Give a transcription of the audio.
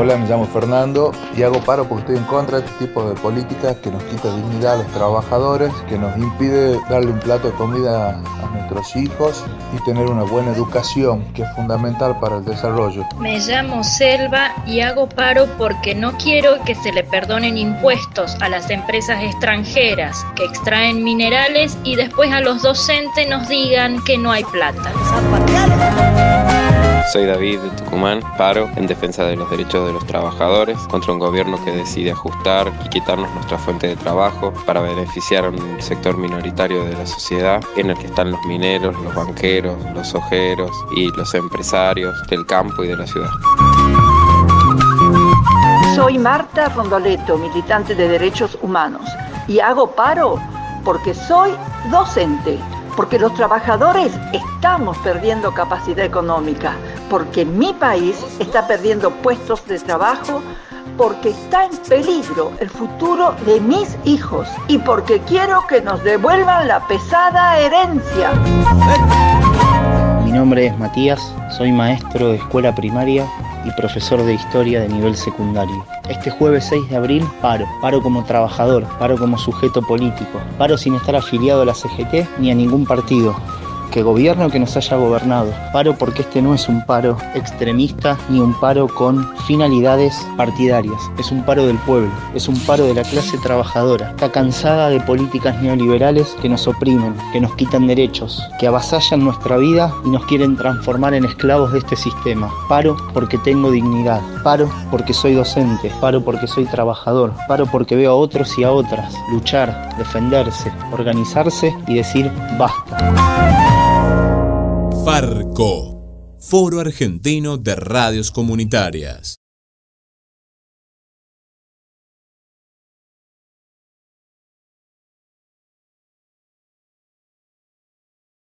Hola, me llamo Fernando y hago paro porque estoy en contra de este tipo de políticas que nos quita dignidad a los trabajadores, que nos impide darle un plato de comida a nuestros hijos y tener una buena educación, que es fundamental para el desarrollo. Me llamo Selva y hago paro porque no quiero que se le perdonen impuestos a las empresas extranjeras que extraen minerales y después a los docentes nos digan que no hay plata. Soy David de Tucumán, paro en defensa de los derechos de los trabajadores contra un gobierno que decide ajustar y quitarnos nuestra fuente de trabajo para beneficiar a un sector minoritario de la sociedad en el que están los mineros, los banqueros, los ojeros y los empresarios del campo y de la ciudad. Soy Marta Rondoleto, militante de derechos humanos, y hago paro porque soy docente porque los trabajadores estamos perdiendo capacidad económica, porque mi país está perdiendo puestos de trabajo, porque está en peligro el futuro de mis hijos y porque quiero que nos devuelvan la pesada herencia. Mi nombre es Matías, soy maestro de escuela primaria y profesor de historia de nivel secundario. Este jueves 6 de abril paro, paro como trabajador, paro como sujeto político, paro sin estar afiliado a la CGT ni a ningún partido, que gobierno que nos haya gobernado. Paro porque este no es un paro extremista ni un paro con finalidades partidarias. Es un paro del pueblo, es un paro de la clase trabajadora. Está cansada de políticas neoliberales que nos oprimen, que nos quitan derechos, que avasallan nuestra vida y nos quieren transformar en esclavos de este sistema. Paro porque tengo dignidad. Paro porque soy docente. Paro porque soy trabajador. Paro porque veo a otros y a otras luchar, defenderse, organizarse y decir basta. Farco, Foro Argentino de Radios Comunitarias.